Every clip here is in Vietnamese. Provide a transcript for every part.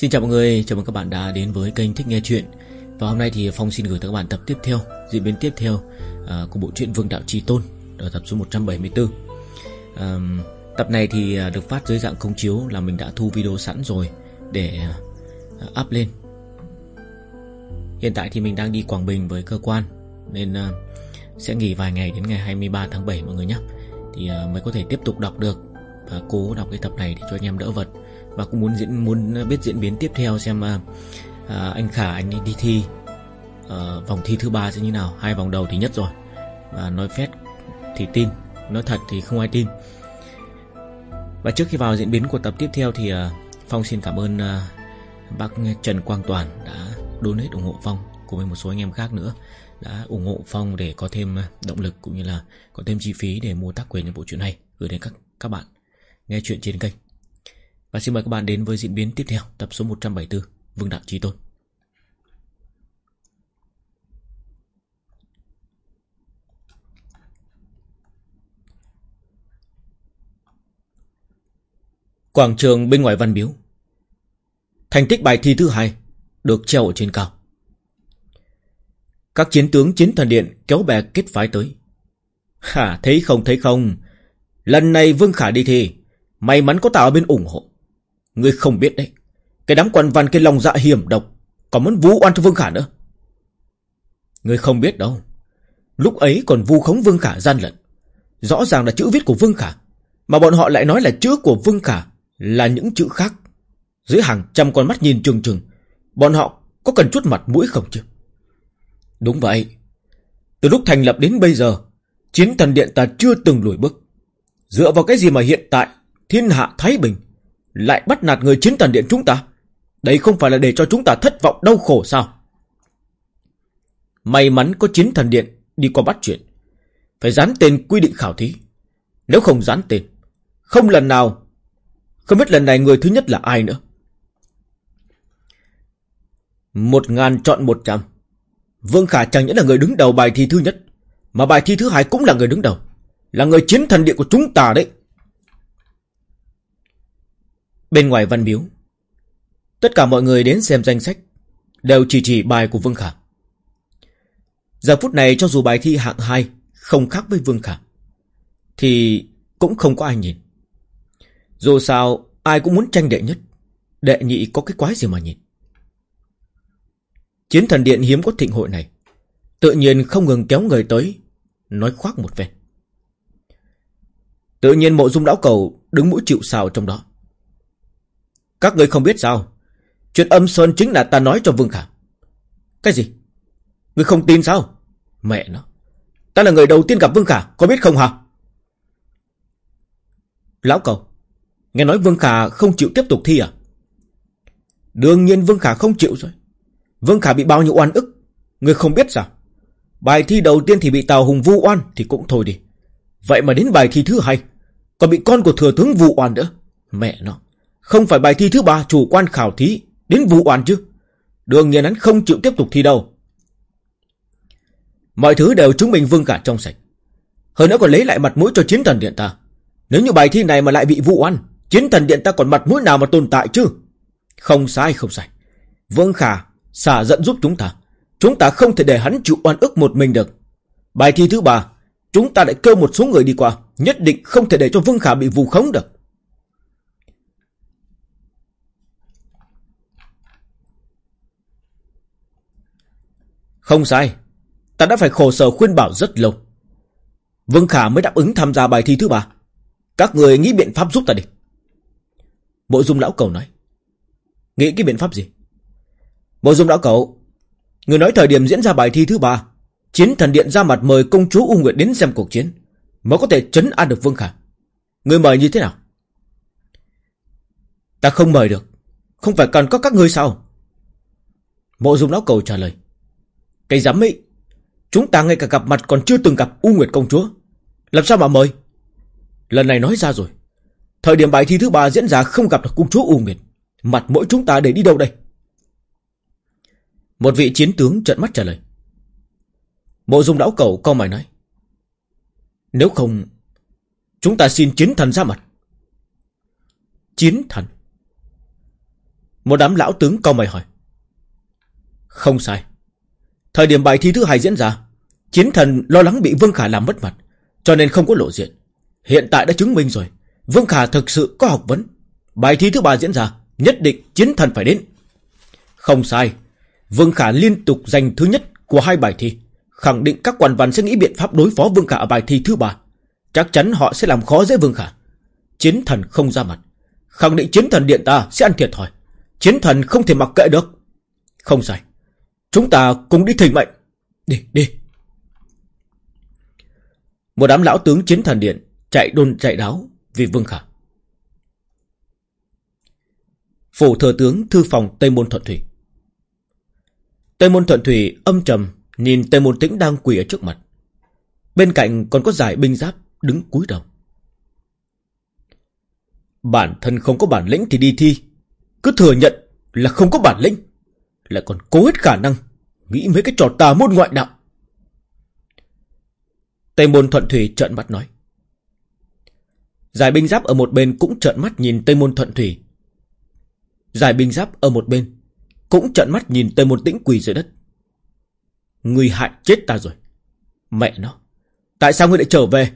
Xin chào mọi người, chào mừng các bạn đã đến với kênh Thích Nghe Chuyện. Và hôm nay thì Phong xin gửi tới các bạn tập tiếp theo, diễn biến tiếp theo uh, của bộ truyện Vương Đạo Trì Tôn ở tập số 174 uh, Tập này thì à, được phát dưới dạng công chiếu là mình đã thu video sẵn rồi để uh, up lên. Hiện tại thì mình đang đi Quảng Bình với cơ quan Nên uh, sẽ nghỉ vài ngày đến ngày 23 tháng 7 mọi người nhé. Thì uh, mới có thể tiếp tục đọc được Và cố đọc cái tập này để cho anh em đỡ vật và cũng muốn diễn muốn biết diễn biến tiếp theo xem à, à, anh Khả anh đi thi à, vòng thi thứ ba sẽ như nào. Hai vòng đầu thì nhất rồi. Và nói phét thì tin nói thật thì không ai tin. Và trước khi vào diễn biến của tập tiếp theo thì à, Phong xin cảm ơn à, bác Trần Quang Toàn đã donate ủng hộ Phong cùng với một số anh em khác nữa đã ủng hộ Phong để có thêm à, động lực cũng như là có thêm chi phí để mua tác quyền cho bộ truyện này gửi đến các các bạn nghe chuyện trên kênh. Và xin mời các bạn đến với diễn biến tiếp theo, Tập số 174 Vương Đạo Trí Tôn. Quảng trường bên ngoài văn biếu Thành tích bài thi thứ hai Được treo ở trên cao. Các chiến tướng chiến thần điện Kéo bè kết phái tới. Hả, thấy không thấy không? Lần này Vương Khả đi thi, May mắn có ta ở bên ủng hộ. Ngươi không biết đấy. Cái đám quan văn cái lòng dạ hiểm độc, Còn muốn vu oan cho Vương Khả nữa. Ngươi không biết đâu. Lúc ấy còn vu khống Vương Khả gian lận. Rõ ràng là chữ viết của Vương Khả, Mà bọn họ lại nói là chữ của Vương Khả Là những chữ khác. Dưới hàng trăm con mắt nhìn trừng trừng, Bọn họ có cần chút mặt mũi không chứ? Đúng vậy. Từ lúc thành lập đến bây giờ, Chiến thần điện ta chưa từng lùi bước. Dựa vào cái gì mà hiện tại, Thiên hạ Thái Bình lại bắt nạt người chiến thần điện chúng ta? Đây không phải là để cho chúng ta thất vọng, đau khổ sao? May mắn có chiến thần điện Đi qua bắt chuyện. Phải dán tên quy định khảo thí. Nếu không dán tên, Không lần nào, Không biết lần này người thứ nhất là ai nữa. Một ngàn chọn một trăm. Vương Khả chẳng những là người đứng đầu bài thi thứ nhất, Mà bài thi thứ hai cũng là người đứng đầu, Là người chiến thần điện của chúng ta đấy. Bên ngoài văn biếu Tất cả mọi người đến xem danh sách, Đều chỉ chỉ bài của Vương Khả. Giờ phút này cho dù bài thi hạng 2 Không khác với Vương Khả, Thì cũng không có ai nhìn. Dù sao, Ai cũng muốn tranh đệ nhất, Đệ nhị có cái quái gì mà nhìn. Chiến thần điện hiếm có thịnh hội này, Tự nhiên không ngừng kéo người tới, Nói khoác một ven Tự nhiên mộ dung đảo cầu Đứng mũi chịu sào trong đó các người không biết sao? Chuyện âm sơn chính là ta nói cho Vương Khả Cái gì? Người không tin sao? Mẹ nó. Ta là người đầu tiên gặp Vương Khả, Có biết không hả? Lão cầu Nghe nói Vương Khả không chịu tiếp tục thi à? Đương nhiên Vương Khả không chịu rồi. Vương Khả bị bao nhiêu oan ức? Người không biết sao? Bài thi đầu tiên thì bị Tào Hùng vu oan Thì cũng thôi đi. Vậy mà đến bài thi thứ hai Còn bị con của thừa tướng vu oan nữa? Mẹ nó không phải bài thi thứ ba chủ quan khảo thí, Đến vụ oan chứ. Đương nhiên hắn không chịu tiếp tục thi đâu. Mọi thứ đều chứng minh vương cả trong sạch. Hơn nữa còn lấy lại mặt mũi cho chiến thần điện ta. Nếu như bài thi này mà lại bị vụ oan Chiến thần điện ta còn mặt mũi nào mà tồn tại chứ? Không sai không sai. Vương Khả, xả giận giúp chúng ta. Chúng ta không thể để hắn chịu oan ức một mình được. Bài thi thứ ba, Chúng ta lại kêu một số người đi qua, Nhất định không thể để cho Vương Khả bị vù khống được. Không sai. Ta đã phải khổ sở khuyên bảo rất lâu. Vương Khả mới đáp ứng tham gia bài thi thứ ba. Các người nghĩ biện pháp giúp ta đi. Bộ dung lão cầu nói. Nghĩ cái biện pháp gì? Bộ dung lão cầu. Người nói thời điểm diễn ra bài thi thứ ba. Chiến thần điện ra mặt mời công chúa U Nguyệt đến xem cuộc chiến. Mới có thể chấn an được Vương Khả. Người mời như thế nào? Ta không mời được. Không phải cần có các ngươi sao? Mộ dung lão cầu trả lời. Cái dám ấy, Chúng ta ngay cả gặp mặt còn chưa từng gặp U Nguyệt công chúa. Làm sao mà mời? Lần này nói ra rồi. Thời điểm bài thi thứ ba diễn ra không gặp được công chúa U Nguyệt. Mặt mỗi chúng ta để đi đâu đây? Một vị chiến tướng trợn mắt trả lời. Mộ dung đảo cầu câu mày nói. Nếu không, Chúng ta xin chiến thần ra mặt. Chiến thần? Một đám lão tướng cao mày hỏi. Không sai. Thời điểm bài thi thứ hai diễn ra, chiến thần lo lắng bị Vương Khả làm mất mặt, cho nên không có lộ diện. Hiện tại đã chứng minh rồi, Vương Khả thực sự có học vấn. Bài thi thứ ba diễn ra, nhất định chiến thần phải đến. Không sai, Vương Khả liên tục giành thứ nhất của hai bài thi, khẳng định các quan văn sẽ nghĩ biện pháp đối phó Vương Khả ở bài thi thứ ba. Chắc chắn họ sẽ làm khó dễ Vương Khả. Chiến thần không ra mặt, khẳng định chiến thần điện ta sẽ ăn thiệt thòi. Chiến thần không thể mặc kệ được. Không sai, chúng ta cùng đi thỉnh mệnh. Đi, đi. Một đám lão tướng chiến thần điện chạy đôn chạy đáo vì Vương Khả. Phủ thừa tướng thư phòng Tây Môn Thuận Thủy. Tây Môn Thuận Thủy âm trầm nhìn Tây Môn Tĩnh đang quỳ ở trước mặt. Bên cạnh còn có giải binh giáp đứng cúi đầu. Bản thân không có bản lĩnh thì đi thi. Cứ thừa nhận là không có bản lĩnh. Lại còn cố hết khả năng. Nghĩ mấy cái trò tà môn ngoại đạo. Tây Môn Thuận Thủy trợn mắt nói. Giải binh giáp ở một bên cũng trợn mắt nhìn Tây Môn Thuận Thủy. Giải binh giáp ở một bên cũng trợn mắt nhìn Tây Môn Tĩnh quỳ dưới đất. Người hại chết ta rồi. Mẹ nó. Tại sao ngươi lại trở về?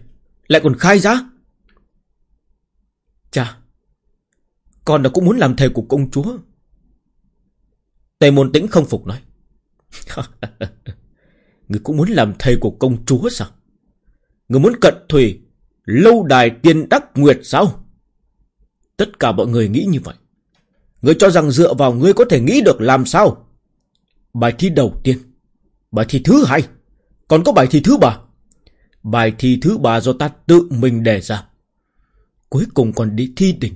Lại còn khai giá? Cha. Con đã cũng muốn làm thầy của công chúa. Tề Môn Tĩnh không phục nói. người cũng muốn làm thầy của công chúa sao? Người muốn cận thủy, Lâu đài tiên đắc nguyệt sao? Tất cả mọi người nghĩ như vậy. Người cho rằng dựa vào ngươi có thể nghĩ được làm sao? Bài thi đầu tiên. Bài thi thứ hai. Còn có bài thi thứ ba. Bài thi thứ ba do ta tự mình đề ra. Cuối cùng còn đi thi đình.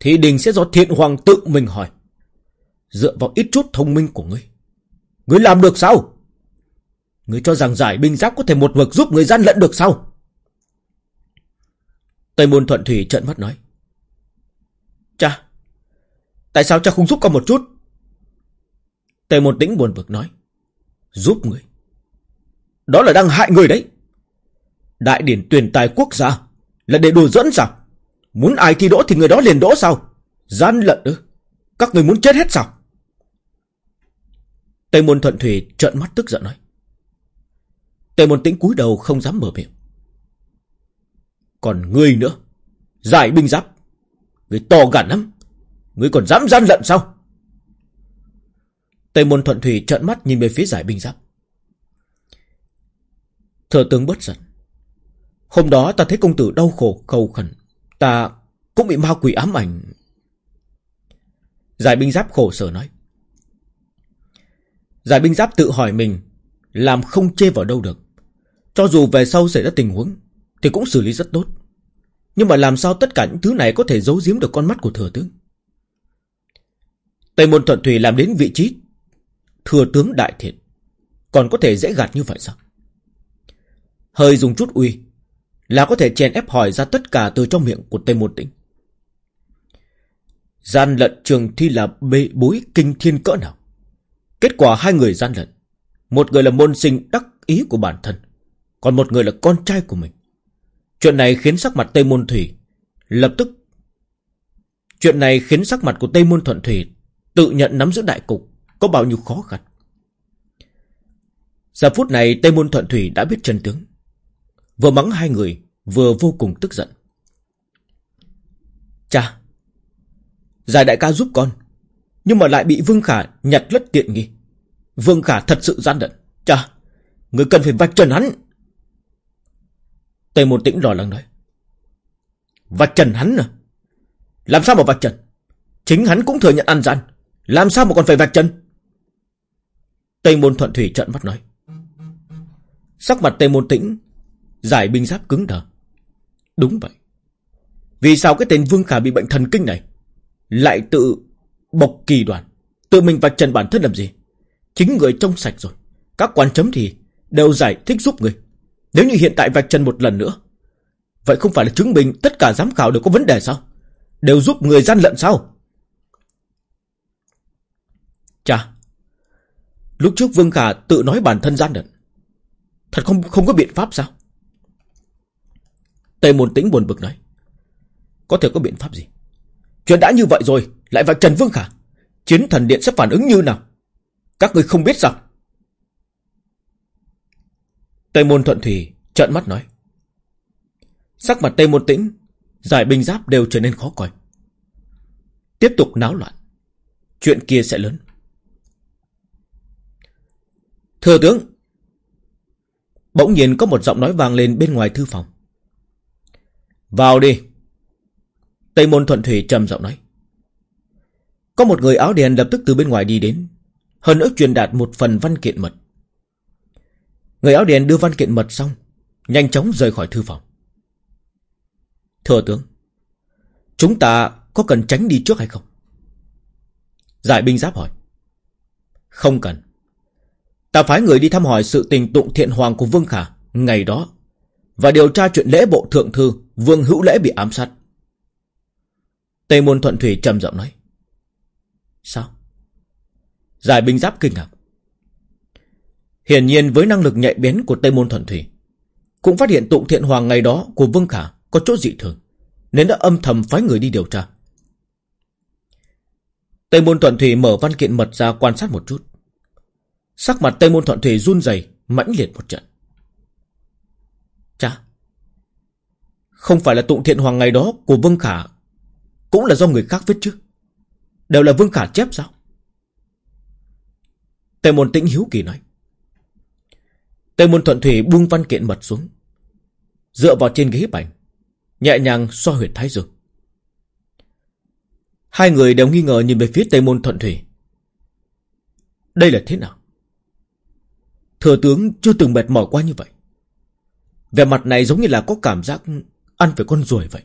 Thi đình sẽ do thiện hoàng tự mình hỏi. Dựa vào ít chút thông minh của ngươi. Ngươi làm được sao? Ngươi cho rằng giải binh giáp có thể một mực giúp người gian lận được sao? Tây môn thuận thủy trợn mắt nói. Cha, tại sao cha không giúp con một chút? Tây môn tĩnh buồn bực nói. Giúp người. Đó là đang hại người đấy. Đại điển tuyển tài quốc gia là để đùa dẫn sao? Muốn ai thi đỗ thì người đó liền đỗ sao? Gian lận ư? Các người muốn chết hết sao? Tây môn thuận thủy trợn mắt tức giận nói. Tây môn tĩnh cúi đầu không dám mở miệng. Còn ngươi nữa. Giải binh giáp. Ngươi to gan lắm. Ngươi còn dám gian lận sao? Tây môn thuận thủy trợn mắt nhìn về phía giải binh giáp. Thừa tướng bất giận. Hôm đó ta thấy công tử đau khổ, cầu khẩn. Ta cũng bị ma quỷ ám ảnh. Giải binh giáp khổ sở nói. Giải binh giáp tự hỏi mình, làm không chê vào đâu được. Cho dù về sau xảy ra tình huống, thì cũng xử lý rất tốt. Nhưng mà làm sao tất cả những thứ này có thể giấu giếm được con mắt của thừa tướng? Tây môn thuận thủy làm đến vị trí thừa tướng đại thiện. Còn có thể dễ gạt như vậy sao? Hơi dùng chút uy là có thể chèn ép hỏi ra tất cả từ trong miệng của Tây môn tĩnh. Gian lận trường thi là bê bối kinh thiên cỡ nào? Kết quả hai người gian lận. Một người là môn sinh đắc ý của bản thân. Còn một người là con trai của mình. Chuyện này khiến sắc mặt Tây Môn Thủy lập tức Chuyện này khiến sắc mặt của Tây Môn Thuận Thủy tự nhận nắm giữ đại cục có bao nhiêu khó khăn. Giờ phút này Tây Môn Thuận Thủy đã biết chân tướng. Vừa mắng hai người, vừa vô cùng tức giận. Cha, Giải đại ca giúp con, nhưng mà lại bị Vương Khả nhặt lất tiện nghi. Vương Khả thật sự gian đận. Cha, người cần phải vạch trần hắn. Tề Môn Tĩnh lo lắng nói. Vạch trần hắn à? Làm sao mà vạch trần? Chính hắn cũng thừa nhận ăn gian. Làm sao mà còn phải vạch trần? Tây Môn Thuận Thủy trợn mắt nói. Sắc mặt Tây Môn Tĩnh giải binh giáp cứng đờ. Đúng vậy. Vì sao cái tên Vương Khả bị bệnh thần kinh này lại tự bộc kỳ đoàn, tự mình vạch trần bản thân làm gì? Chính người trong sạch rồi. Các quan chấm thì đều giải thích giúp người. Nếu như hiện tại vạch trần một lần nữa, Vậy không phải là chứng minh tất cả giám khảo đều có vấn đề sao? Đều giúp người gian lận sao? Chà, Lúc trước Vương Khả tự nói bản thân gian lận. Thật không không có biện pháp sao? Tây Môn Tĩnh buồn bực nói, Có thể có biện pháp gì? Chuyện đã như vậy rồi, Lại vạch trần Vương Khả. Chiến thần điện sẽ phản ứng như nào? Các người không biết sao? Tây môn thuận thủy trợn mắt nói. Sắc mặt Tây môn tĩnh, Giải binh giáp đều trở nên khó coi. Tiếp tục náo loạn. Chuyện kia sẽ lớn. Thừa tướng, Bỗng nhiên có một giọng nói vang lên bên ngoài thư phòng. Vào đi. Tây môn thuận thủy trầm giọng nói. Có một người áo đen lập tức từ bên ngoài đi đến. Hơn nữa truyền đạt một phần văn kiện mật. Người áo đen đưa văn kiện mật xong, Nhanh chóng rời khỏi thư phòng. Thừa tướng, Chúng ta có cần tránh đi trước hay không? Giải binh giáp hỏi. Không cần. Ta phái người đi thăm hỏi sự tình tụng thiện hoàng của Vương Khả Ngày đó Và điều tra chuyện lễ bộ thượng thư Vương hữu lễ bị ám sát. Tây môn thuận thủy trầm giọng nói. Sao? Giải binh giáp kinh ngạc Hiển nhiên với năng lực nhạy bén của Tây môn thuận thủy Cũng phát hiện tụng thiện hoàng ngày đó Của Vương Khả có chỗ dị thường Nên đã âm thầm phái người đi điều tra Tây môn thuận thủy mở văn kiện mật ra quan sát một chút Sắc mặt Tây Môn Thuận Thủy run rẩy mãnh liệt một trận. Chà, không phải là tụng thiện hoàng ngày đó của Vương Khả, cũng là do người khác viết chứ. Đều là Vương Khả chép sao? Tề Môn Tĩnh hiếu kỳ nói. Tề Môn Thuận Thủy buông văn kiện mật xuống, dựa vào trên ghế bành, nhẹ nhàng xoa huyệt thái dương. Hai người đều nghi ngờ nhìn về phía Tây Môn Thuận Thủy. Đây là thế nào? Thừa tướng chưa từng mệt mỏi qua như vậy. Về mặt này giống như là có cảm giác ăn phải con ruồi vậy.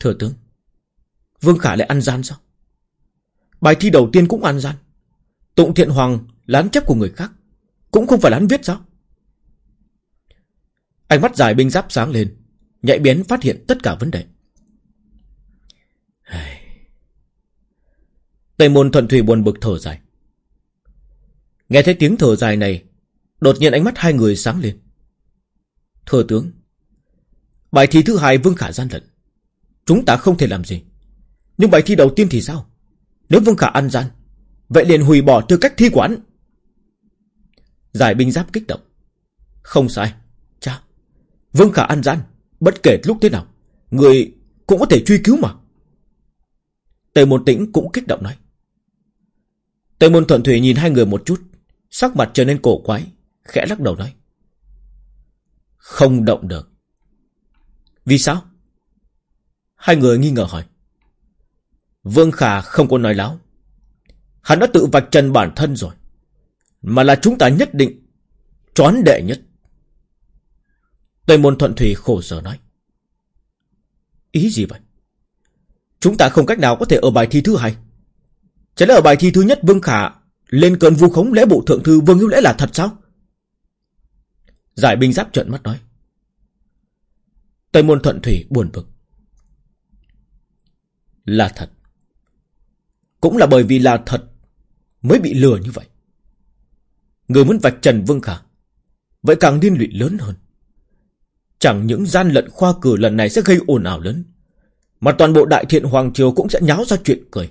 Thừa tướng, Vương Khả lại ăn gian sao? Bài thi đầu tiên cũng ăn gian. Tụng Thiện Hoàng lán chép của người khác, cũng không phải lán viết sao? Ánh mắt dài binh giáp sáng lên, nhạy bén phát hiện tất cả vấn đề. Tây môn thuận thủy buồn bực thở dài. Nghe thấy tiếng thở dài này, đột nhiên ánh mắt hai người sáng lên. Thừa tướng, bài thi thứ hai Vương Khả gian lận. Chúng ta không thể làm gì. Nhưng bài thi đầu tiên thì sao? Nếu Vương Khả ăn gian, vậy liền hủy bỏ tư cách thi quán. Giải binh giáp kích động. Không sai. Cha, Vương Khả ăn gian, bất kể lúc thế nào, người cũng có thể truy cứu mà. Tề Môn Tĩnh cũng kích động nói. Tề Môn Thuận Thủy nhìn hai người một chút, Sắc mặt trở nên cổ quái Khẽ lắc đầu nói Không động được Vì sao Hai người nghi ngờ hỏi Vương Khả không có nói láo Hắn đã tự vạch trần bản thân rồi, Mà là chúng ta nhất định Choán đệ nhất Tây môn thuận thủy khổ sở nói Ý gì vậy Chúng ta không cách nào có thể ở bài thi thứ hai Chẳng lẽ ở bài thi thứ nhất Vương Khả lên cơn vu khống lễ bộ thượng thư Vương Hữu Lễ là thật sao? Giải binh giáp trợn mắt nói. Tây môn thuận thủy buồn bực. Là thật. Cũng là bởi vì là thật mới bị lừa như vậy. Người muốn vạch trần Vương Khả. Vậy càng liên lụy lớn hơn. Chẳng những gian lận khoa cử lần này sẽ gây ồn ào lớn. Mà toàn bộ đại thiện Hoàng Triều cũng sẽ nháo ra chuyện cười.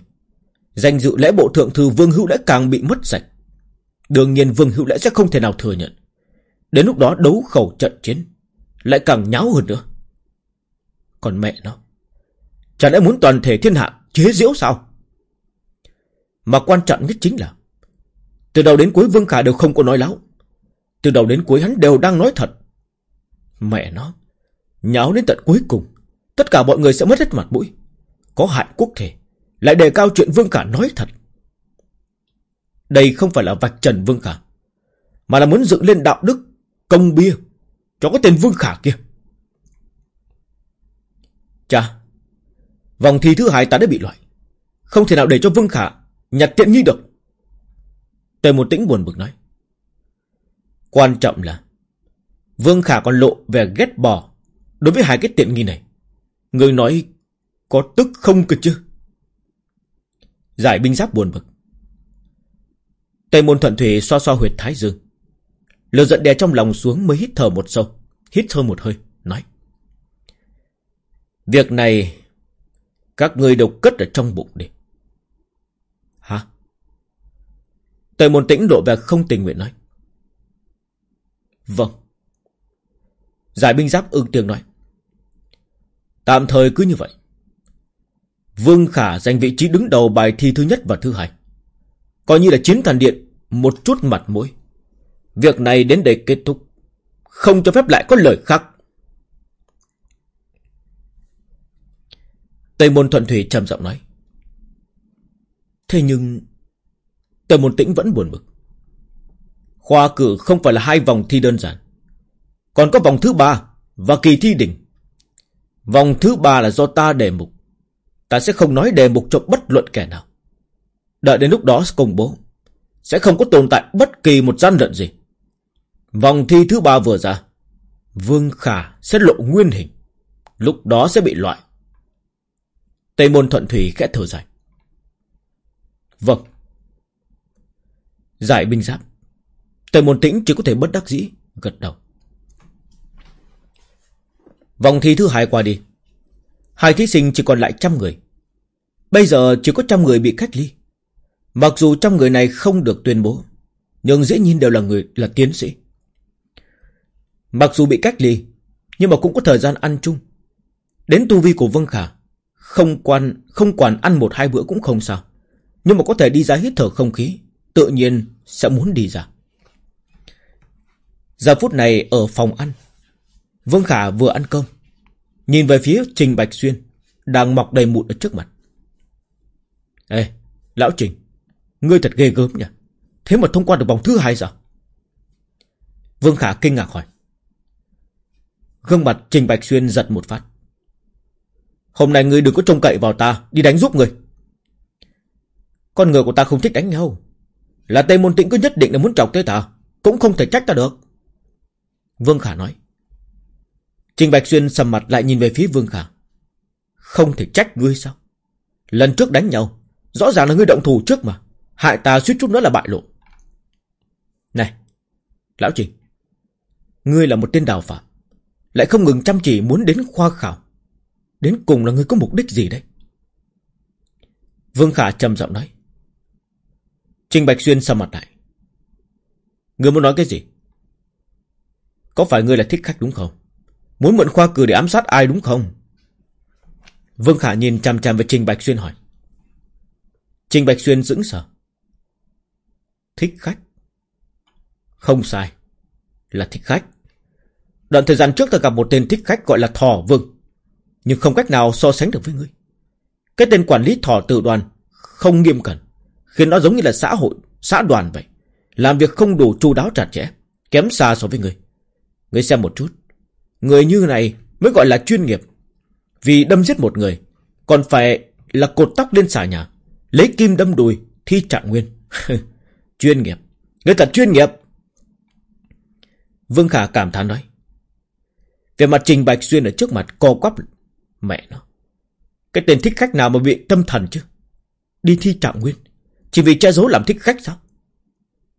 Danh dự lễ bộ thượng thư Vương Hữu Lễ càng bị mất sạch. Đương nhiên Vương Hữu Lễ sẽ không thể nào thừa nhận. Đến lúc đó đấu khẩu trận chiến lại càng nháo hơn nữa. Còn mẹ nó, chẳng lẽ muốn toàn thể thiên hạ chế diễu sao? Mà quan trọng nhất chính là từ đầu đến cuối Vương Khả đều không có nói láo. Từ đầu đến cuối hắn đều đang nói thật. Mẹ nó, nháo đến tận cuối cùng, tất cả mọi người sẽ mất hết mặt mũi. Có hại quốc thể, lại đề cao chuyện Vương Khả nói thật Đây không phải là vạch trần Vương Khả Mà là muốn dựng lên đạo đức Công bia Cho cái tên Vương Khả kia Chà Vòng thi thứ hai ta đã bị loại Không thể nào để cho Vương Khả Nhặt tiện nghi được Tề một tĩnh buồn bực nói Quan trọng là Vương Khả còn lộ về ghét bỏ Đối với hai cái tiện nghi này Người nói Có tức không cực chứ Giải binh giáp buồn bực. Tề môn thuận thủy xoa xoa huyệt thái dương. Lừa giận đè trong lòng xuống mới hít thở một sâu. Hít thơ một hơi, nói. Việc này Các người đều cất ở trong bụng đi. Hả? Tề môn tĩnh lộ vẻ không tình nguyện nói. Vâng. Giải binh giáp ưng tiếng nói. Tạm thời cứ như vậy. Vương Khả giành vị trí đứng đầu bài thi thứ nhất và thứ hai. Coi như là chiến thần điện, một chút mặt mũi. Việc này đến đây kết thúc. Không cho phép lại có lời khác. Tây môn thuận thủy trầm giọng nói. Thế nhưng... Tây môn tĩnh vẫn buồn bực. Khoa cử không phải là hai vòng thi đơn giản. Còn có vòng thứ ba và kỳ thi đỉnh. Vòng thứ ba là do ta đề mục. Ta sẽ không nói đề mục cho bất luận kẻ nào. Đợi đến lúc đó công bố. Sẽ không có tồn tại bất kỳ một gian lận gì. Vòng thi thứ ba vừa ra. Vương Khả sẽ lộ nguyên hình. Lúc đó sẽ bị loại. Tây môn thuận thủy khẽ thở dài. Vâng. Giải binh giáp. Tây môn tĩnh chỉ có thể bất đắc dĩ, gật đầu. Vòng thi thứ hai qua đi. Hai thí sinh chỉ còn lại trăm người. Bây giờ chỉ có trăm người bị cách ly. Mặc dù trăm người này không được tuyên bố, nhưng dễ nhìn đều là người là tiến sĩ. Mặc dù bị cách ly, nhưng mà cũng có thời gian ăn chung. Đến tu vi của Vân Khả, không quan không quản ăn một hai bữa cũng không sao. Nhưng mà có thể đi ra hít thở không khí, tự nhiên sẽ muốn đi ra. Giờ phút này ở phòng ăn, Vương Khả vừa ăn cơm, nhìn về phía Trình Bạch Xuyên, đang mọc đầy mụn ở trước mặt. Ê, Lão Trình, ngươi thật ghê gớm nhỉ? Thế mà thông qua được vòng thứ hai sao? Vương Khả kinh ngạc hỏi. Gương mặt Trình Bạch Xuyên giật một phát. Hôm nay ngươi đừng có trông cậy vào ta, đi đánh giúp ngươi. Con người của ta không thích đánh nhau. Là Tây Môn Tĩnh cứ nhất định là muốn chọc tới ta, cũng không thể trách ta được. Vương Khả nói. Trình Bạch Xuyên sầm mặt lại nhìn về phía Vương Khả. Không thể trách ngươi sao? Lần trước đánh nhau, rõ ràng là ngươi động thủ trước mà. Hại ta suýt chút nữa là bại lộ. Này, Lão Trình, ngươi là một tên đào phạm. Lại không ngừng chăm chỉ muốn đến khoa khảo. Đến cùng là ngươi có mục đích gì đấy? Vương Khả trầm giọng nói. Trình Bạch Xuyên sầm mặt lại. Ngươi muốn nói cái gì? Có phải ngươi là thích khách đúng không? Muốn mượn khoa cử để ám sát ai đúng không? Vương Khả nhìn chằm chằm về Trình Bạch Xuyên hỏi. Trình Bạch Xuyên dững sờ. Thích khách? Không sai. Là thích khách. Đoạn thời gian trước ta gặp một tên thích khách gọi là Thỏ Vương. Nhưng không cách nào so sánh được với ngươi. Cái tên quản lý Thỏ tự đoàn không nghiêm cẩn. Khiến nó giống như là xã hội, xã đoàn vậy. Làm việc không đủ chu đáo chặt chẽ. Kém xa so với người người xem một chút. Người như này mới gọi là chuyên nghiệp. Vì đâm giết một người, còn phải là cột tóc lên xà nhà, lấy kim đâm đùi, thi trạng nguyên. chuyên nghiệp. Người thật chuyên nghiệp. Vương Khả cảm thán nói. Về mặt Trình Bạch Xuyên ở trước mặt co quắp. Mẹ nó. Cái tên thích khách nào mà bị tâm thần chứ? Đi thi trạng nguyên. Chỉ vì che giấu làm thích khách sao?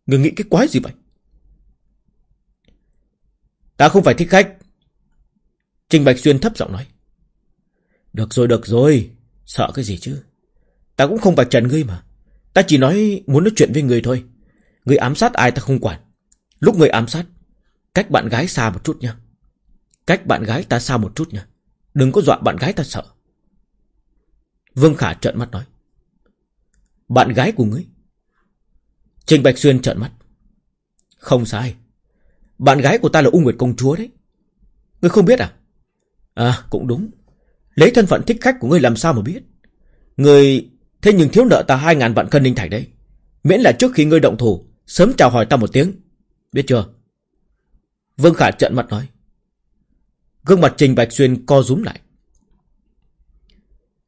Người nghĩ cái quái gì vậy? Ta không phải thích khách. Trình Bạch Xuyên thấp giọng nói. Được rồi, được rồi. Sợ cái gì chứ? Ta cũng không phải trần ngươi mà. Ta chỉ nói muốn nói chuyện với người thôi. người ám sát ai ta không quản. Lúc người ám sát, cách bạn gái xa một chút nha. Cách bạn gái ta xa một chút nha. Đừng có dọa bạn gái ta sợ. Vương Khả trợn mắt nói. Bạn gái của ngươi? Trình Bạch Xuyên trợn mắt. Không sai. Bạn gái của ta là U Nguyệt Công Chúa đấy. Ngươi không biết à? À, cũng đúng. Lấy thân phận thích khách của ngươi làm sao mà biết? Ngươi... Thế nhưng thiếu nợ ta hai ngàn vạn cân ninh thạch đấy. Miễn là trước khi ngươi động thủ, sớm chào hỏi ta một tiếng. Biết chưa? Vương Khả trợn mặt nói. Gương mặt Trình Bạch Xuyên co rúm lại.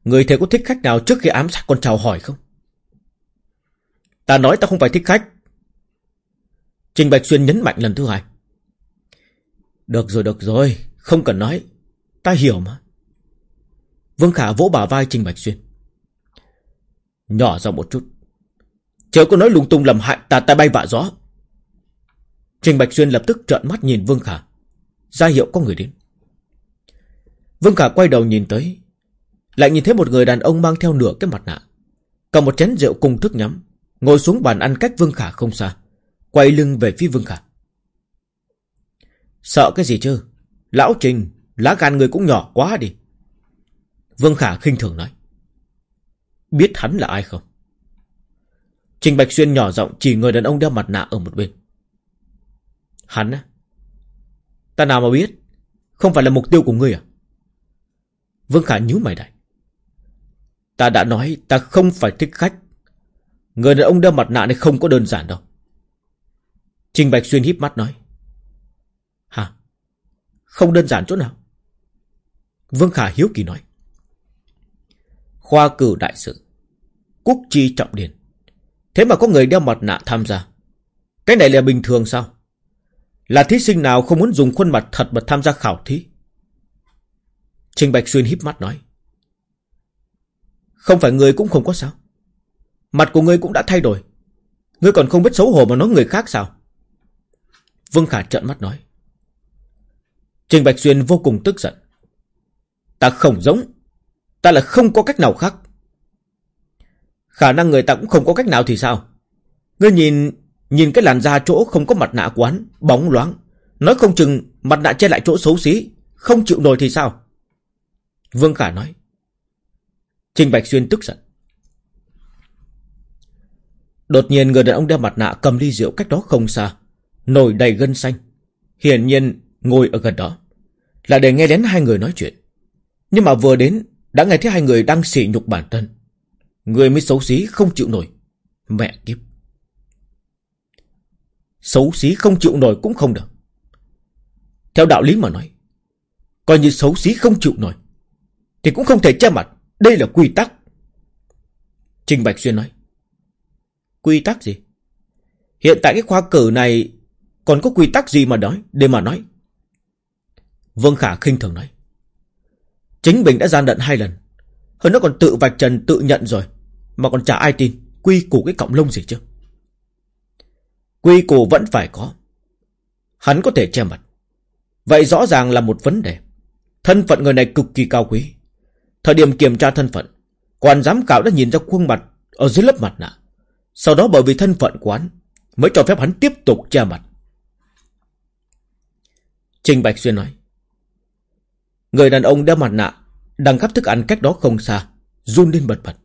Người thấy có thích khách nào trước khi ám sát còn chào hỏi không? Ta nói ta không phải thích khách. Trình Bạch Xuyên nhấn mạnh lần thứ hai. Được rồi, được rồi. Không cần nói. Ta hiểu mà. Vương Khả vỗ bả vai Trình Bạch Xuyên. Nhỏ giọng một chút. Chớ có nói lung tung làm hại ta tay bay vạ gió. Trình Bạch Xuyên lập tức trợn mắt nhìn Vương Khả. ra hiệu có người đến. Vương Khả quay đầu nhìn tới. Lại nhìn thấy một người đàn ông mang theo nửa cái mặt nạ Cầm một chén rượu cùng thức nhắm Ngồi xuống bàn ăn cách Vương Khả không xa. Quay lưng về phía Vương Khả. Sợ cái gì chứ? Lão Trình, Lá gan người cũng nhỏ quá đi. Vương Khả khinh thường nói. Biết hắn là ai không? Trình Bạch Xuyên nhỏ giọng chỉ người đàn ông đeo mặt nạ ở một bên. Hắn á? Ta nào mà biết? Không phải là mục tiêu của ngươi à? Vương Khả nhíu mày đại Ta đã nói ta không phải thích khách. Người đàn ông đeo mặt nạ này không có đơn giản đâu. Trình Bạch Xuyên híp mắt nói. Hả? Không đơn giản chỗ nào? Vương Khả hiếu kỳ nói. Khoa cử đại sự. Quốc chi trọng điển. Thế mà có người đeo mặt nạ tham gia. Cái này là bình thường sao? Là thí sinh nào không muốn dùng khuôn mặt thật mà tham gia khảo thí? Trình Bạch Xuyên híp mắt nói. Không phải người cũng không có sao. Mặt của ngươi cũng đã thay đổi. Ngươi còn không biết xấu hổ mà nói người khác sao? Vương Khả trợn mắt nói. Trình Bạch Xuyên vô cùng tức giận. Ta không giống. Ta là không có cách nào khác. Khả năng người ta cũng không có cách nào thì sao? Ngươi nhìn Nhìn cái làn da chỗ không có mặt nạ quán Bóng loáng. Nói không chừng mặt nạ che lại chỗ xấu xí, Không chịu nổi thì sao? Vương Khả nói. Trình Bạch Xuyên tức giận. Đột nhiên người đàn ông đeo mặt nạ cầm ly rượu cách đó không xa, Nổi đầy gân xanh. Hiển nhiên ngồi ở gần đó Là để nghe đến hai người nói chuyện. Nhưng mà vừa đến, Đã nghe thấy hai người đang sỉ nhục bản thân. Người mới xấu xí không chịu nổi. Mẹ kiếp. Xấu xí không chịu nổi cũng không được. Theo đạo lý mà nói, Coi như xấu xí không chịu nổi, Thì cũng không thể che mặt. Đây là quy tắc. Trình Bạch Xuyên nói Quy tắc gì? Hiện tại cái khoa cử này Còn có quy tắc gì mà nói, Để mà nói? Vương Khả khinh thường nói. Chính mình đã gian đận hai lần. Hơn nó còn tự vạch trần, tự nhận rồi. Mà còn chả ai tin Quy củ cái cọng lông gì chứ? Quy củ vẫn phải có. Hắn có thể che mặt. Vậy rõ ràng là một vấn đề. Thân phận người này cực kỳ cao quý. Thời điểm kiểm tra thân phận, Quan giám khảo đã nhìn ra khuôn mặt Ở dưới lớp mặt nạ. Sau đó bởi vì thân phận quán Mới cho phép hắn tiếp tục che mặt. Trình Bạch Xuyên nói, Người đàn ông đeo mặt nạ Đang gắp thức ăn cách đó không xa, Run lên bật bật.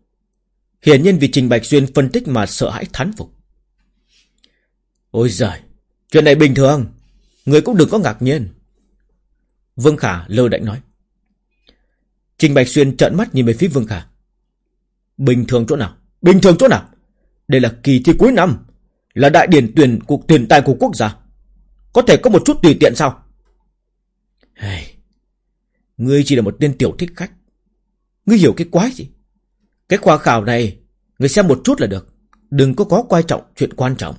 Hiển nhiên vì Trình Bạch Xuyên phân tích mà sợ hãi thán phục. Ôi giời, Chuyện này bình thường, Người cũng đừng có ngạc nhiên. Vương Khả lơ đạnh nói. Trình Bạch Xuyên trợn mắt nhìn về phía Vương Khả. Bình thường chỗ nào? Bình thường chỗ nào? Đây là kỳ thi cuối năm Là đại điển tuyển cuộc tuyển tài của quốc gia. Có thể có một chút tùy tiện sao? Hey, Ngươi chỉ là một tên tiểu thích khách. Ngươi hiểu cái quái gì? Cái khoa khảo này Ngươi xem một chút là được. Đừng có có quan trọng chuyện quan trọng.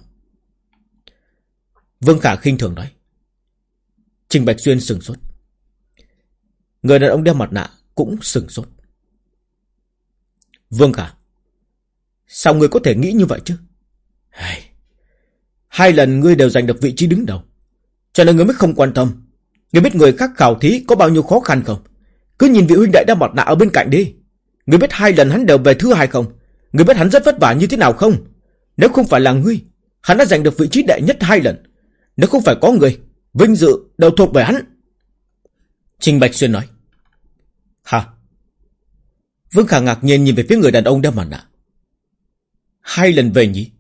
Vương Khả khinh thường nói. Trình Bạch Xuyên sừng sốt. Người đàn ông đeo mặt nạ Cũng sừng sốt. Vương Khả Sao ngươi có thể nghĩ như vậy chứ? Hai, hai lần ngươi đều giành được vị trí đứng đầu Cho nên ngươi mới không quan tâm. Ngươi biết người khác khảo thí có bao nhiêu khó khăn không? Cứ nhìn vị huynh đại đeo mặt nạ ở bên cạnh đi. Ngươi biết hai lần hắn đều về thứ hai không? Ngươi biết hắn rất vất vả như thế nào không? Nếu không phải là ngươi Hắn đã giành được vị trí đệ nhất hai lần. Nếu không phải có người Vinh dự đều thuộc về hắn. Trình Bạch Xuyên nói. Hả? Vương Khả ngạc nhiên nhìn về phía người đàn ông đeo mặt nạ. Hai lần về nhỉ?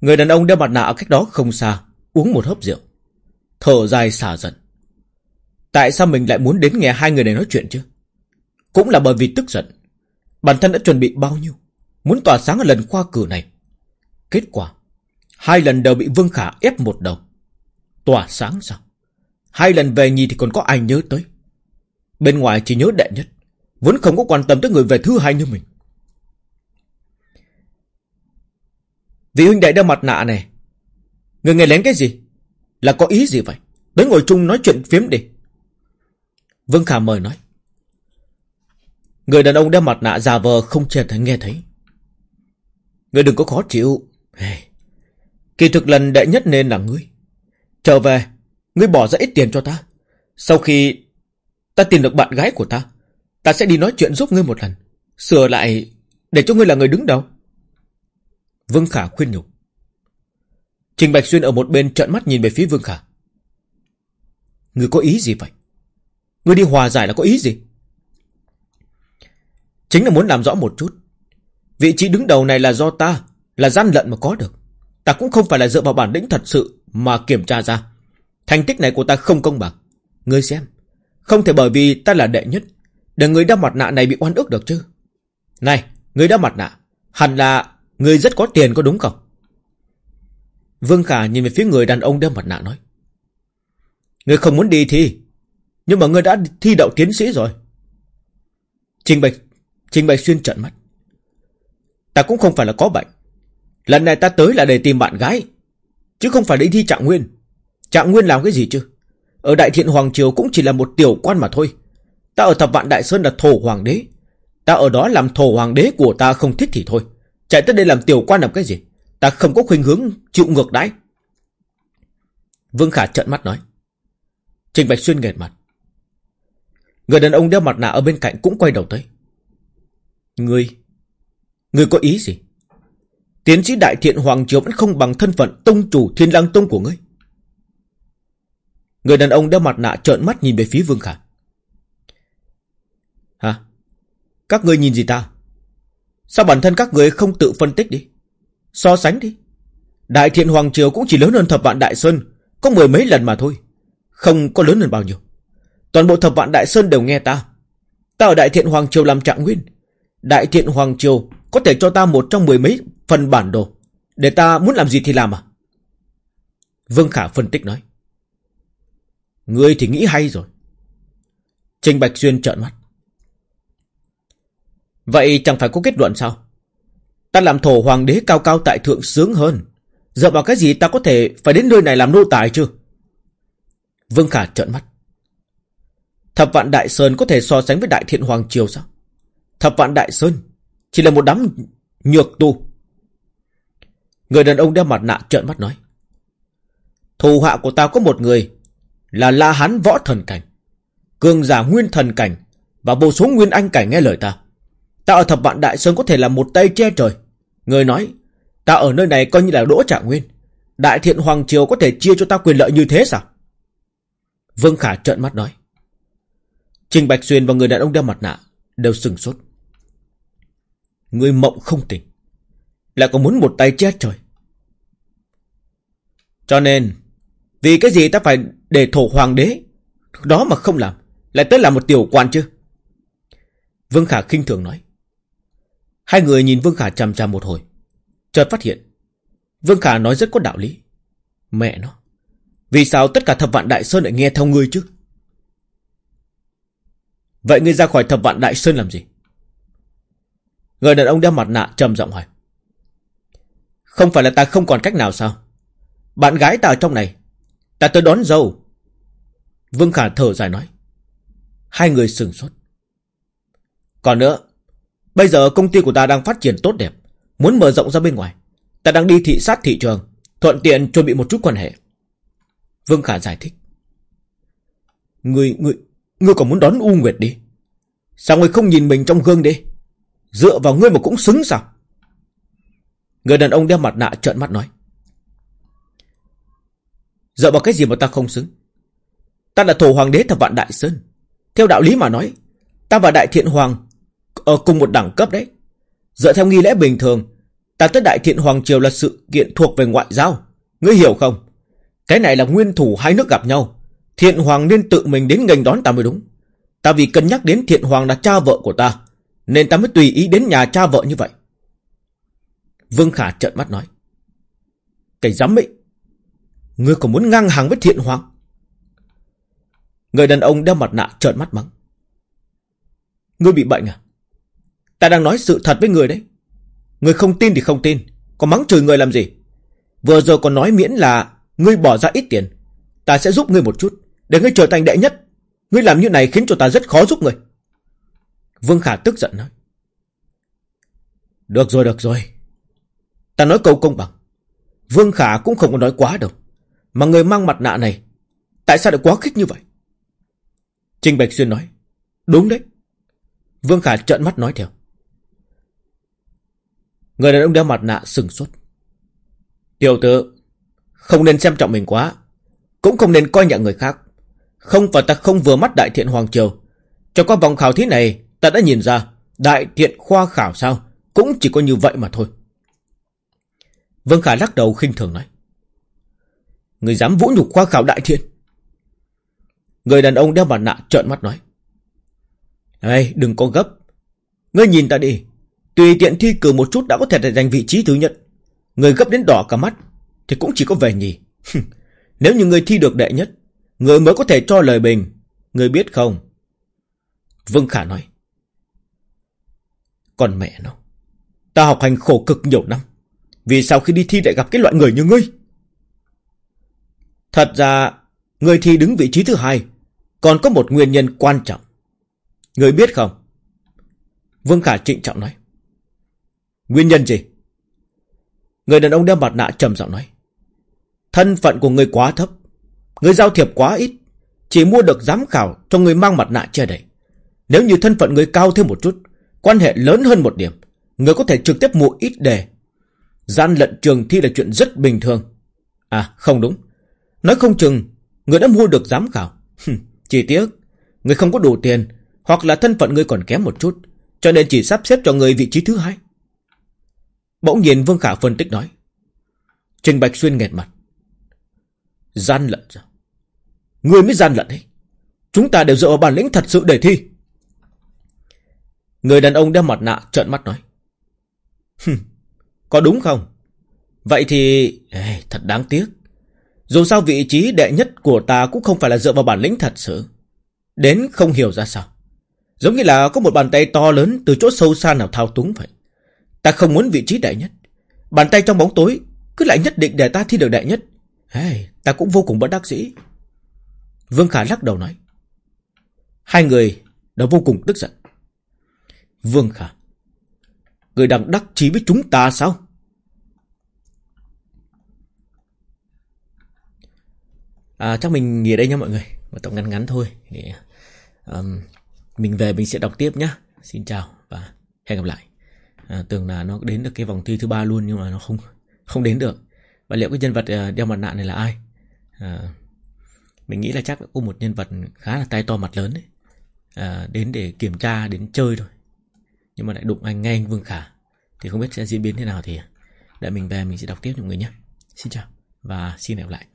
Người đàn ông đeo mặt nạ ở cách đó không xa, Uống một hớp rượu. Thở dài xả giận. Tại sao mình lại muốn đến nghe hai người này nói chuyện chứ? Cũng là bởi vì tức giận. Bản thân đã chuẩn bị bao nhiêu, Muốn tỏa sáng ở lần khoa cử này. Kết quả, Hai lần đều bị Vương Khả ép một đầu. Tỏa sáng sao? Hai lần về nhì thì còn có ai nhớ tới? Bên ngoài chỉ nhớ đệ nhất Vẫn không có quan tâm tới người về thứ hai như mình. Vị huynh đệ đeo mặt nạ này, Người nghe lén cái gì? Là có ý gì vậy? Tới ngồi chung nói chuyện phiếm đi. Vương Khả mời nói, Người đàn ông đeo mặt nạ già vờ không chợt thấy, nghe thấy. Người đừng có khó chịu. Hey. Kỳ thực lần đệ nhất nên là ngươi. Trở về, Ngươi bỏ ra ít tiền cho ta. Sau khi ta tìm được bạn gái của ta Ta sẽ đi nói chuyện giúp ngươi một lần. Sửa lại Để cho ngươi là người đứng đầu. Vương Khả khuyên nhủ. Trình Bạch Xuyên ở một bên trợn mắt nhìn về phía Vương Khả. Ngươi có ý gì vậy? Ngươi đi hòa giải là có ý gì? Chính là muốn làm rõ một chút. Vị trí đứng đầu này là do ta, Là gian lận mà có được. Ta cũng không phải là dựa vào bản lĩnh thật sự Mà kiểm tra ra. Thành tích này của ta không công bằng. Ngươi xem, Không thể bởi vì ta là đệ nhất, Để người đeo mặt nạ này bị oan ức được chứ. Này, Người đeo mặt nạ, Hẳn là Người rất có tiền có đúng không? Vương Khả nhìn về phía người đàn ông đeo mặt nạ nói. Người không muốn đi thi Nhưng mà người đã thi đậu tiến sĩ rồi. Trình Bạch Trình Bạch Xuyên trận mắt. Ta cũng không phải là có bệnh. Lần này ta tới là để tìm bạn gái, Chứ không phải để thi trạng nguyên. Trạng nguyên làm cái gì chứ? Ở Đại Thiện Hoàng Triều cũng chỉ là một tiểu quan mà thôi. Ta ở thập vạn Đại Sơn là thổ hoàng đế. Ta ở đó làm thổ hoàng đế của ta không thích thì thôi. Chạy tới đây làm tiểu quan làm cái gì? Ta không có khuynh hướng chịu ngược đãi. Vương Khả trợn mắt nói. Trình Bạch Xuyên nghẹt mặt. Người đàn ông đeo mặt nạ ở bên cạnh cũng quay đầu tới. Ngươi Ngươi có ý gì? Tiến sĩ đại thiện Hoàng Triều vẫn không bằng thân phận Tông chủ thiên lang tông của ngươi. Người đàn ông đeo mặt nạ trợn mắt nhìn về phía Vương Khả. Hả? Các ngươi nhìn gì ta? Sao bản thân các người không tự phân tích đi? So sánh đi. Đại thiện Hoàng Triều cũng chỉ lớn hơn thập vạn Đại Sơn, Có mười mấy lần mà thôi, Không có lớn hơn bao nhiêu. Toàn bộ thập vạn Đại Sơn đều nghe ta. Ta ở Đại thiện Hoàng Triều làm trạng nguyên. Đại thiện Hoàng Triều Có thể cho ta một trong mười mấy phần bản đồ. Để ta muốn làm gì thì làm à? Vương Khả phân tích nói. Ngươi thì nghĩ hay rồi. Trình Bạch Xuyên trợn mắt. Vậy chẳng phải có kết luận sao? Ta làm thổ hoàng đế cao cao tại thượng sướng hơn. Dựa vào cái gì ta có thể Phải đến nơi này làm nô tài chứ? Vương Khả trợn mắt. Thập vạn Đại Sơn có thể so sánh với Đại Thiện Hoàng Triều sao? Thập vạn Đại Sơn Chỉ là một đám nhược tu. Người đàn ông đeo mặt nạ trợn mắt nói, Thù hạ của ta có một người Là La Hán Võ Thần Cảnh, Cường giả Nguyên Thần Cảnh Và vô số Nguyên Anh Cảnh nghe lời ta. Ta ở thập vạn Đại Sơn có thể là một tay che trời. Người nói, Ta ở nơi này coi như là đỗ trạng nguyên. Đại thiện Hoàng Triều có thể chia cho ta quyền lợi như thế sao? Vương Khả trợn mắt nói. Trình Bạch Xuyên và người đàn ông đeo mặt nạ Đều sừng sốt. Người mộng không tỉnh, Lại còn muốn một tay che trời. Cho nên, Vì cái gì ta phải để thổ hoàng đế? Đó mà không làm, Lại tới là một tiểu quan chứ? Vương Khả khinh thường nói. Hai người nhìn Vương Khả chằm chằm một hồi. Chợt phát hiện, Vương Khả nói rất có đạo lý. Mẹ nó, Vì sao tất cả thập vạn đại sơn lại nghe theo ngươi chứ? Vậy ngươi ra khỏi thập vạn đại sơn làm gì? Người đàn ông đeo mặt nạ trầm giọng hỏi. Không phải là ta không còn cách nào sao? Bạn gái ta ở trong này, Ta tới đón dâu. Vương Khả thở dài nói. Hai người sừng sốt. Còn nữa Bây giờ công ty của ta đang phát triển tốt đẹp Muốn mở rộng ra bên ngoài. Ta đang đi thị sát thị trường Thuận tiện chuẩn bị một chút quan hệ. Vương Khả giải thích. Người, người, người còn muốn đón U Nguyệt đi. Sao người không nhìn mình trong gương đi? Dựa vào ngươi mà cũng xứng sao? Người đàn ông đeo mặt nạ trợn mắt nói. Dựa vào cái gì mà ta không xứng? Ta là thổ hoàng đế thập vạn đại sơn. Theo đạo lý mà nói Ta và đại thiện hoàng ở cùng một đẳng cấp đấy. Dựa theo nghi lễ bình thường, Ta tới đại thiện hoàng triều là sự kiện thuộc về ngoại giao. Ngươi hiểu không? Cái này là nguyên thủ hai nước gặp nhau. Thiện hoàng nên tự mình đến nghênh đón ta mới đúng. Ta vì cân nhắc đến thiện hoàng là cha vợ của ta, Nên ta mới tùy ý đến nhà cha vợ như vậy. Vương Khả trợn mắt nói Cái dám ấy, Ngươi còn muốn ngang hàng với thiện hoàng? Người đàn ông đeo mặt nạ trợn mắt mắng, Ngươi bị bệnh à? Ta đang nói sự thật với người đấy. Người không tin thì không tin. Có mắng chửi người làm gì? Vừa rồi còn nói miễn là Ngươi bỏ ra ít tiền. Ta sẽ giúp ngươi một chút, Để ngươi trở thành đệ nhất. Ngươi làm như này khiến cho ta rất khó giúp ngươi Vương Khả tức giận nói. Được rồi được rồi. Ta nói câu công bằng. Vương Khả cũng không có nói quá đâu. Mà người mang mặt nạ này, Tại sao lại quá khích như vậy? Trình Bạch Xuyên nói. Đúng đấy. Vương Khả trợn mắt nói theo. Người đàn ông đeo mặt nạ sừng sốt. Tiểu tử, không nên xem trọng mình quá. Cũng không nên coi nhẹ người khác. Không phải ta không vừa mắt đại thiện Hoàng Triều. Cho qua vòng khảo thí này, ta đã nhìn ra, đại thiện khoa khảo sao, cũng chỉ có như vậy mà thôi. Vương Khả lắc đầu khinh thường nói. Người dám vũ nhục khoa khảo đại thiện. Người đàn ông đeo mặt nạ trợn mắt nói. Ê, đừng có gấp. Ngươi nhìn ta đi. Tùy tiện thi cử một chút đã có thể giành vị trí thứ nhất. Người gấp đến đỏ cả mắt, thì cũng chỉ có về nhì. Nếu như người thi được đệ nhất, người mới có thể cho lời bình. Người biết không? Vương Khả nói. Còn mẹ nó. Ta học hành khổ cực nhiều năm. Vì sao khi đi thi lại gặp cái loại người như ngươi? Thật ra, người thi đứng vị trí thứ hai, còn có một nguyên nhân quan trọng. Người biết không? Vương Khả trịnh trọng nói. Nguyên nhân gì? Người đàn ông đeo mặt nạ trầm giọng nói. Thân phận của người quá thấp. Người giao thiệp quá ít. Chỉ mua được giám khảo cho người mang mặt nạ che đậy. Nếu như thân phận người cao thêm một chút, quan hệ lớn hơn một điểm, người có thể trực tiếp mua ít đề. Gian lận trường thi là chuyện rất bình thường. À, không đúng. Nói không chừng, người đã mua được giám khảo. chỉ tiếc, người không có đủ tiền, hoặc là thân phận người còn kém một chút, cho nên chỉ sắp xếp cho người vị trí thứ hai. Bỗng nhiên Vương Khả phân tích nói. Trình Bạch Xuyên nghẹt mặt. Gian lận sao? Người mới gian lận đấy. Chúng ta đều dựa vào bản lĩnh thật sự để thi. Người đàn ông đeo mặt nạ trợn mắt nói. có đúng không? Vậy thì... Ê, thật đáng tiếc. Dù sao vị trí đệ nhất của ta cũng không phải là dựa vào bản lĩnh thật sự. Đến không hiểu ra sao. Giống như là có một bàn tay to lớn từ chỗ sâu xa nào thao túng vậy. Ta không muốn vị trí đệ nhất. Bàn tay trong bóng tối cứ lại nhất định để ta thi được đệ nhất. Hey, ta cũng vô cùng bất đắc dĩ. Vương Khả lắc đầu nói. Hai người đã vô cùng tức giận. Vương Khả. Người đang đắc chí với chúng ta sao? À, chắc mình nghỉ đây nha mọi người. Một tập ngắn ngắn thôi. Để, um, mình về mình sẽ đọc tiếp nhé. Xin chào và hẹn gặp lại à, tưởng là nó đến được cái vòng thi thứ ba luôn nhưng mà nó không không đến được. Và liệu cái nhân vật à, đeo mặt nạ này là ai? À, mình nghĩ là chắc có một nhân vật khá là tay to mặt lớn đấy à, đến để kiểm tra đến chơi thôi. Nhưng mà lại đụng anh nghe anh Vương Khả. Thì không biết sẽ diễn biến thế nào thì đợi mình về mình sẽ đọc tiếp cho mọi người nhé. Xin chào và xin hẹn gặp lại.